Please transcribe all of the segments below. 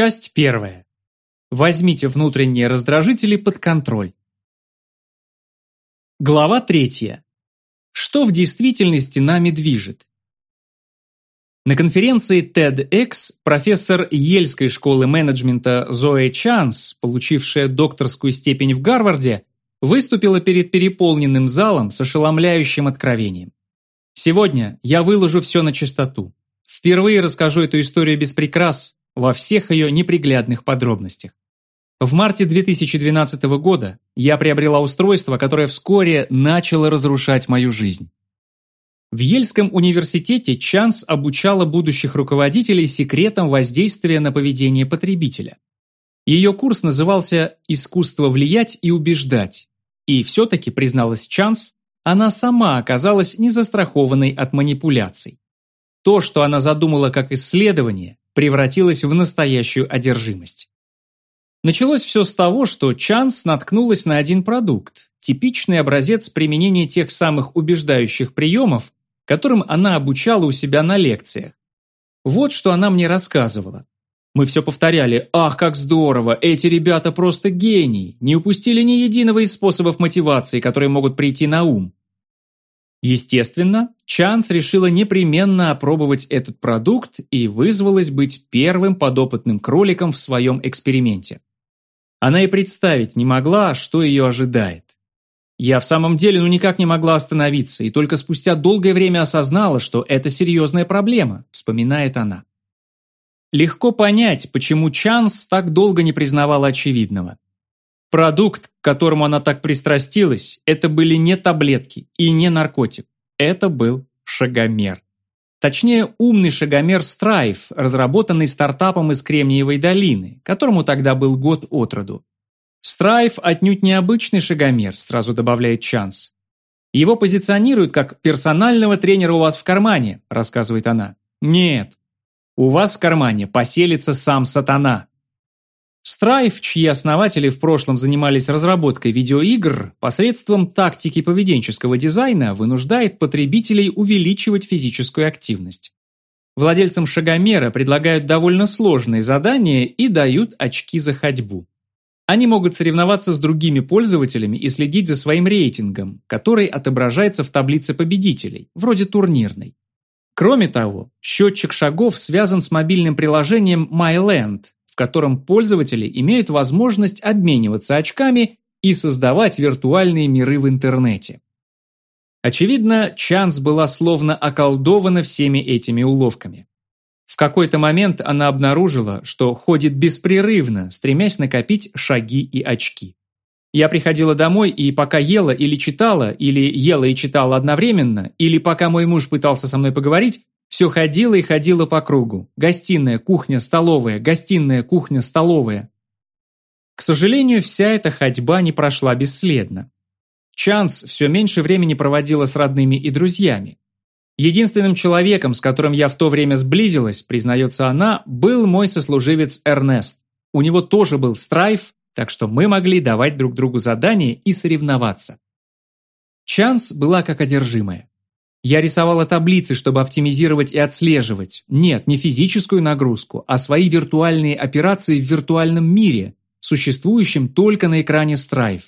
Часть первая. Возьмите внутренние раздражители под контроль. Глава третья. Что в действительности нами движет? На конференции TEDx профессор Ельской школы менеджмента Зоэ Чанс, получившая докторскую степень в Гарварде, выступила перед переполненным залом с ошеломляющим откровением. Сегодня я выложу все на чистоту. Впервые расскажу эту историю без прикрас, во всех ее неприглядных подробностях. В марте 2012 года я приобрела устройство, которое вскоре начало разрушать мою жизнь. В Ельском университете Чанс обучала будущих руководителей секретам воздействия на поведение потребителя. Ее курс назывался «Искусство влиять и убеждать». И все-таки, призналась Чанс, она сама оказалась незастрахованной от манипуляций. То, что она задумала как исследование, превратилось в настоящую одержимость. Началось все с того, что Чанс наткнулась на один продукт, типичный образец применения тех самых убеждающих приемов, которым она обучала у себя на лекциях. Вот что она мне рассказывала. Мы все повторяли «Ах, как здорово! Эти ребята просто гении! Не упустили ни единого из способов мотивации, которые могут прийти на ум». Естественно, Чанс решила непременно опробовать этот продукт и вызвалась быть первым подопытным кроликом в своем эксперименте. Она и представить не могла, что ее ожидает. Я в самом деле ну никак не могла остановиться, и только спустя долгое время осознала, что это серьезная проблема, вспоминает она. Легко понять, почему Чанс так долго не признавала очевидного. Продукт, к которому она так пристрастилась, это были не таблетки и не наркотик. Это был шагомер. Точнее, умный шагомер Strive, разработанный стартапом из Кремниевой долины, которому тогда был год от роду. Страйф отнюдь необычный шагомер, сразу добавляет Чанс. Его позиционируют как персонального тренера у вас в кармане, рассказывает она. Нет, у вас в кармане поселится сам сатана. Страйф, чьи основатели в прошлом занимались разработкой видеоигр, посредством тактики поведенческого дизайна вынуждает потребителей увеличивать физическую активность. Владельцам шагомера предлагают довольно сложные задания и дают очки за ходьбу. Они могут соревноваться с другими пользователями и следить за своим рейтингом, который отображается в таблице победителей, вроде турнирной. Кроме того, счетчик шагов связан с мобильным приложением MyLand, котором пользователи имеют возможность обмениваться очками и создавать виртуальные миры в интернете. Очевидно, Чанс была словно околдована всеми этими уловками. В какой-то момент она обнаружила, что ходит беспрерывно, стремясь накопить шаги и очки. Я приходила домой и пока ела или читала, или ела и читала одновременно, или пока мой муж пытался со мной поговорить, все ходила и ходила по кругу. Гостиная, кухня, столовая, гостиная, кухня, столовая. К сожалению, вся эта ходьба не прошла бесследно. Чанс все меньше времени проводила с родными и друзьями. Единственным человеком, с которым я в то время сблизилась, признается она, был мой сослуживец Эрнест. У него тоже был страйф, так что мы могли давать друг другу задания и соревноваться. Чанс была как одержимая. Я рисовала таблицы, чтобы оптимизировать и отслеживать. Нет, не физическую нагрузку, а свои виртуальные операции в виртуальном мире, существующем только на экране Strive.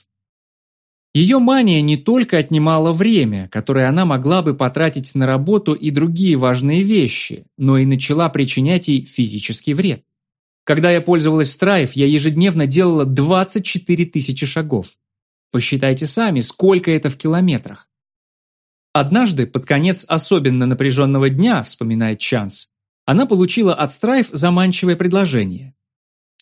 Ее мания не только отнимала время, которое она могла бы потратить на работу и другие важные вещи, но и начала причинять ей физический вред. Когда я пользовалась Strive, я ежедневно делала 24 тысячи шагов. Посчитайте сами, сколько это в километрах. Однажды, под конец особенно напряженного дня, вспоминает Чанс, она получила от Strive заманчивое предложение.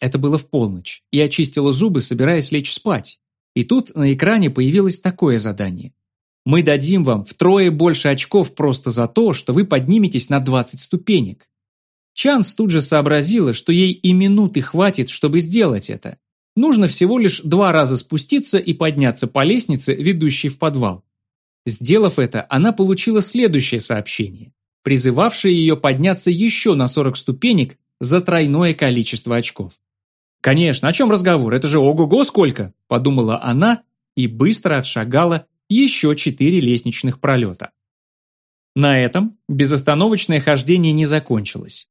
Это было в полночь, и очистила зубы, собираясь лечь спать. И тут на экране появилось такое задание. Мы дадим вам втрое больше очков просто за то, что вы подниметесь на 20 ступенек. Чанс тут же сообразила, что ей и минуты хватит, чтобы сделать это. Нужно всего лишь два раза спуститься и подняться по лестнице, ведущей в подвал. Сделав это, она получила следующее сообщение, призывавшее ее подняться еще на 40 ступенек за тройное количество очков. «Конечно, о чем разговор? Это же ого-го сколько!» – подумала она и быстро отшагала еще четыре лестничных пролета. На этом безостановочное хождение не закончилось.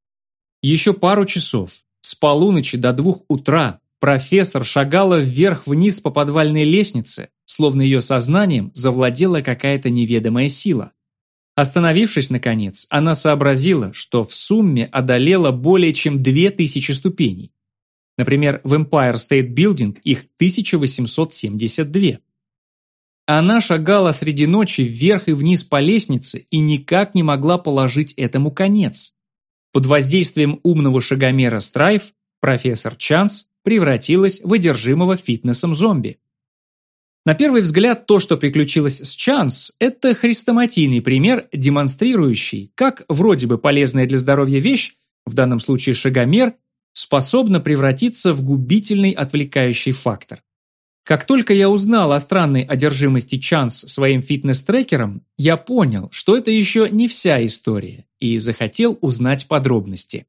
Еще пару часов, С полуночи до двух утра профессор шагала вверх-вниз по подвальной лестнице, словно ее сознанием завладела какая-то неведомая сила. Остановившись, наконец, она сообразила, что в сумме одолела более чем 2000 ступеней. Например, в Empire State Building их 1872. Она шагала среди ночи вверх и вниз по лестнице и никак не могла положить этому конец. Под воздействием умного шагомера Страйф профессор Чанс превратилась в одержимого фитнесом зомби. На первый взгляд, то, что приключилось с Чанс, это хрестоматийный пример, демонстрирующий, как вроде бы полезная для здоровья вещь, в данном случае шагомер, способна превратиться в губительный отвлекающий фактор. Как только я узнал о странной одержимости Чанс своим фитнес-трекером, я понял, что это еще не вся история, и захотел узнать подробности.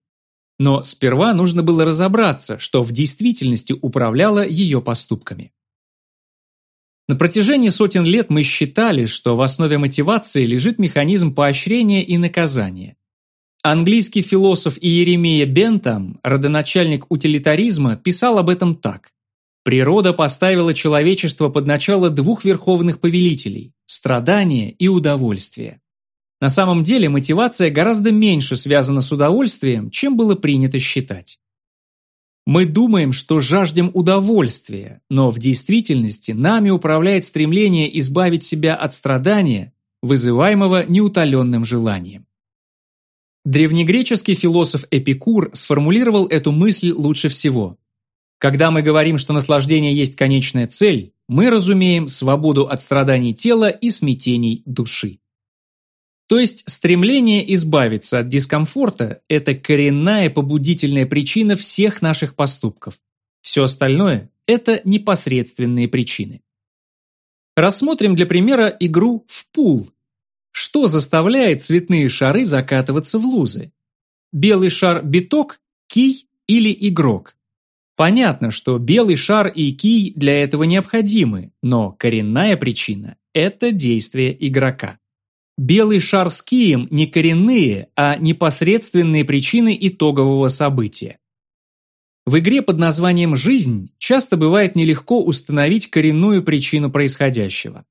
Но сперва нужно было разобраться, что в действительности управляло ее поступками. На протяжении сотен лет мы считали, что в основе мотивации лежит механизм поощрения и наказания. Английский философ Иеремия Бентам, родоначальник утилитаризма, писал об этом так. Природа поставила человечество под начало двух верховных повелителей – страдания и удовольствия. На самом деле мотивация гораздо меньше связана с удовольствием, чем было принято считать. Мы думаем, что жаждем удовольствия, но в действительности нами управляет стремление избавить себя от страдания, вызываемого неутоленным желанием. Древнегреческий философ Эпикур сформулировал эту мысль лучше всего. Когда мы говорим, что наслаждение есть конечная цель, мы разумеем свободу от страданий тела и смятений души. То есть стремление избавиться от дискомфорта – это коренная побудительная причина всех наших поступков. Все остальное – это непосредственные причины. Рассмотрим для примера игру в пул. Что заставляет цветные шары закатываться в лузы? Белый шар – биток, кий или игрок? Понятно, что белый шар и кий для этого необходимы, но коренная причина – это действие игрока. Белый шар с кием не коренные, а непосредственные причины итогового события. В игре под названием «Жизнь» часто бывает нелегко установить коренную причину происходящего.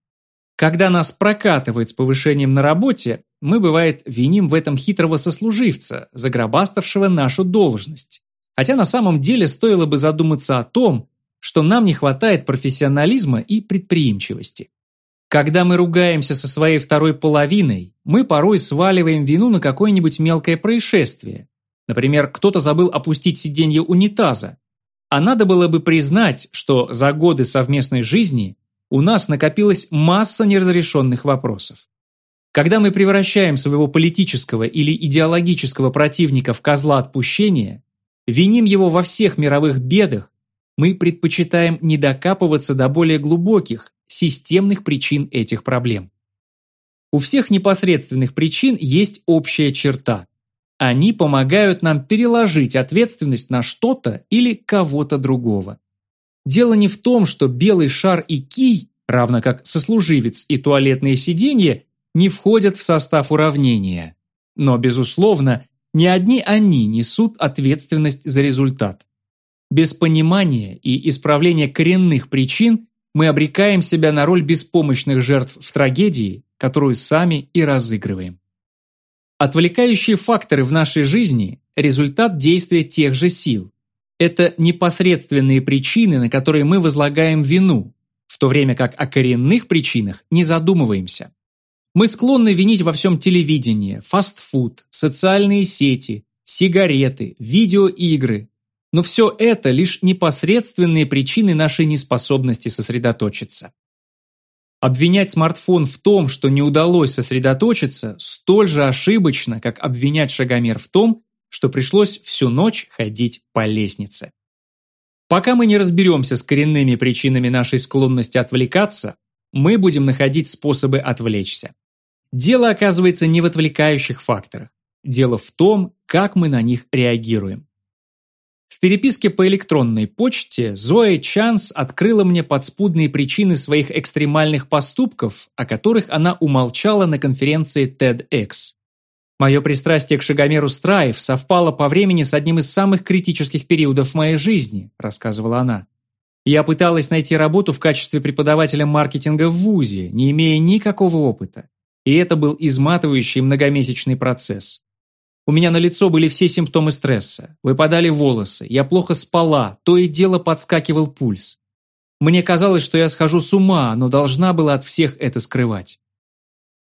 Когда нас прокатывает с повышением на работе, мы, бывает, виним в этом хитрого сослуживца, загробаставшего нашу должность. Хотя на самом деле стоило бы задуматься о том, что нам не хватает профессионализма и предприимчивости. Когда мы ругаемся со своей второй половиной, мы порой сваливаем вину на какое-нибудь мелкое происшествие. Например, кто-то забыл опустить сиденье унитаза. А надо было бы признать, что за годы совместной жизни у нас накопилась масса неразрешенных вопросов. Когда мы превращаем своего политического или идеологического противника в козла отпущения, виним его во всех мировых бедах, мы предпочитаем не докапываться до более глубоких, системных причин этих проблем. У всех непосредственных причин есть общая черта. Они помогают нам переложить ответственность на что-то или кого-то другого. Дело не в том, что белый шар и кий, равно как сослуживец и туалетные сиденья, не входят в состав уравнения. Но, безусловно, не одни они несут ответственность за результат. Без понимания и исправления коренных причин мы обрекаем себя на роль беспомощных жертв в трагедии, которую сами и разыгрываем. Отвлекающие факторы в нашей жизни – результат действия тех же сил. Это непосредственные причины, на которые мы возлагаем вину, в то время как о коренных причинах не задумываемся. Мы склонны винить во всем телевидение, фастфуд, социальные сети, сигареты, видеоигры. Но все это лишь непосредственные причины нашей неспособности сосредоточиться. Обвинять смартфон в том, что не удалось сосредоточиться, столь же ошибочно, как обвинять шагомер в том, что пришлось всю ночь ходить по лестнице. Пока мы не разберемся с коренными причинами нашей склонности отвлекаться, мы будем находить способы отвлечься. Дело оказывается не в отвлекающих факторах. Дело в том, как мы на них реагируем. В переписке по электронной почте Зоя Чанс открыла мне подспудные причины своих экстремальных поступков, о которых она умолчала на конференции TEDx. Мое пристрастие к Шагомеру Страйв совпало по времени с одним из самых критических периодов в моей жизни, рассказывала она. Я пыталась найти работу в качестве преподавателя маркетинга в ВУЗе, не имея никакого опыта. И это был изматывающий многомесячный процесс. У меня на лицо были все симптомы стресса. Выпадали волосы, я плохо спала, то и дело подскакивал пульс. Мне казалось, что я схожу с ума, но должна была от всех это скрывать.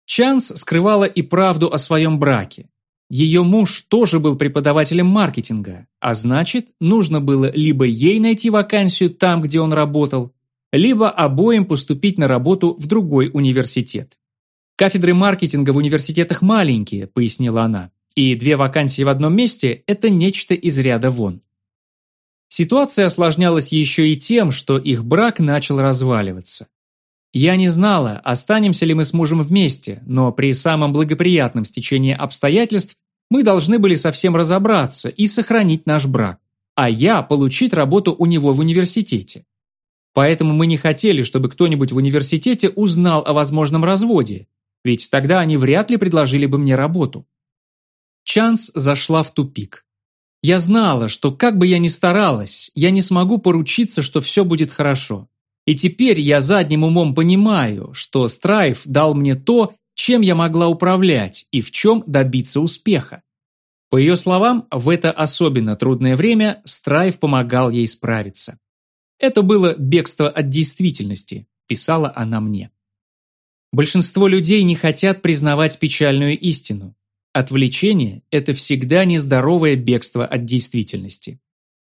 Чанс скрывала и правду о своем браке. Ее муж тоже был преподавателем маркетинга, а значит, нужно было либо ей найти вакансию там, где он работал, либо обоим поступить на работу в другой университет. «Кафедры маркетинга в университетах маленькие», – пояснила она, «и две вакансии в одном месте – это нечто из ряда вон». Ситуация осложнялась еще и тем, что их брак начал разваливаться. Я не знала, останемся ли мы с мужем вместе, но при самом благоприятном стечении обстоятельств мы должны были совсем разобраться и сохранить наш брак, а я получить работу у него в университете. Поэтому мы не хотели, чтобы кто-нибудь в университете узнал о возможном разводе, ведь тогда они вряд ли предложили бы мне работу. Чанс зашла в тупик. Я знала, что как бы я ни старалась, я не смогу поручиться, что все будет хорошо. И теперь я задним умом понимаю, что Страйф дал мне то, чем я могла управлять и в чем добиться успеха. По ее словам, в это особенно трудное время Страйф помогал ей справиться. «Это было бегство от действительности», – писала она мне. Большинство людей не хотят признавать печальную истину. Отвлечение – это всегда нездоровое бегство от действительности.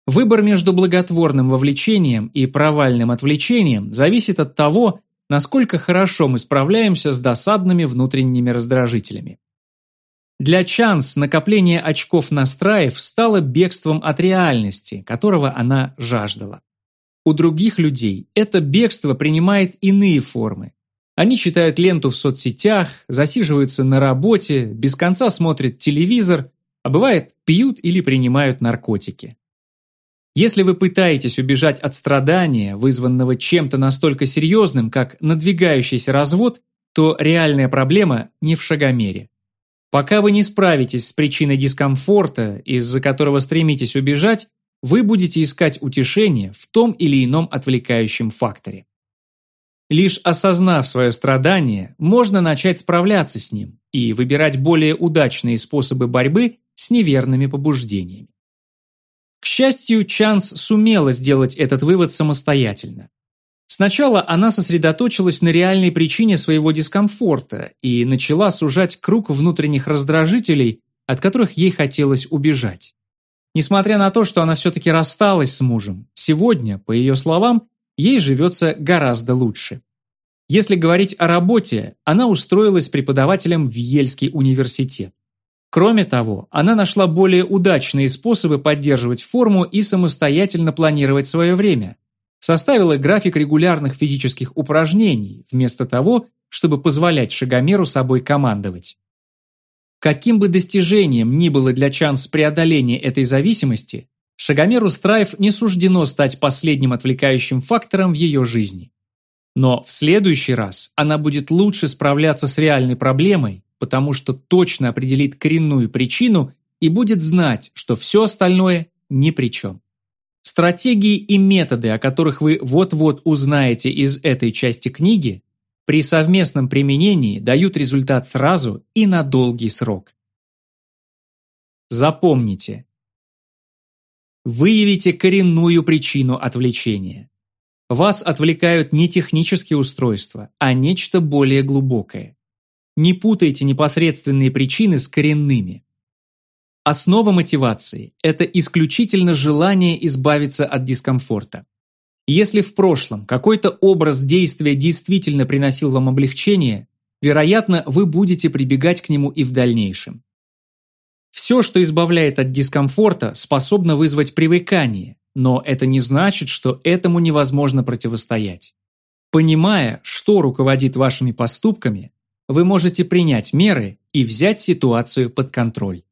Выбор между благотворным вовлечением и провальным отвлечением зависит от того, насколько хорошо мы справляемся с досадными внутренними раздражителями. Для Чанс накопление очков настраев стало бегством от реальности, которого она жаждала. У других людей это бегство принимает иные формы. Они читают ленту в соцсетях, засиживаются на работе, без конца смотрят телевизор, а бывает пьют или принимают наркотики. Если вы пытаетесь убежать от страдания, вызванного чем-то настолько серьезным, как надвигающийся развод, то реальная проблема не в шагомере. Пока вы не справитесь с причиной дискомфорта, из-за которого стремитесь убежать, вы будете искать утешение в том или ином отвлекающем факторе. Лишь осознав свое страдание, можно начать справляться с ним и выбирать более удачные способы борьбы с неверными побуждениями. К счастью, Чанс сумела сделать этот вывод самостоятельно. Сначала она сосредоточилась на реальной причине своего дискомфорта и начала сужать круг внутренних раздражителей, от которых ей хотелось убежать. Несмотря на то, что она все-таки рассталась с мужем, сегодня, по ее словам, ей живется гораздо лучше. Если говорить о работе, она устроилась преподавателем в Ельский университет. Кроме того, она нашла более удачные способы поддерживать форму и самостоятельно планировать свое время. Составила график регулярных физических упражнений, вместо того, чтобы позволять шагомеру собой командовать. Каким бы достижением ни было для Чанс преодоление этой зависимости, шагомеру Страйф не суждено стать последним отвлекающим фактором в ее жизни. Но в следующий раз она будет лучше справляться с реальной проблемой потому что точно определит коренную причину и будет знать, что все остальное ни при чем. Стратегии и методы, о которых вы вот-вот узнаете из этой части книги, при совместном применении дают результат сразу и на долгий срок. Запомните. Выявите коренную причину отвлечения. Вас отвлекают не технические устройства, а нечто более глубокое. Не путайте непосредственные причины с коренными. Основа мотивации – это исключительно желание избавиться от дискомфорта. Если в прошлом какой-то образ действия действительно приносил вам облегчение, вероятно, вы будете прибегать к нему и в дальнейшем. Все, что избавляет от дискомфорта, способно вызвать привыкание, но это не значит, что этому невозможно противостоять. Понимая, что руководит вашими поступками, вы можете принять меры и взять ситуацию под контроль.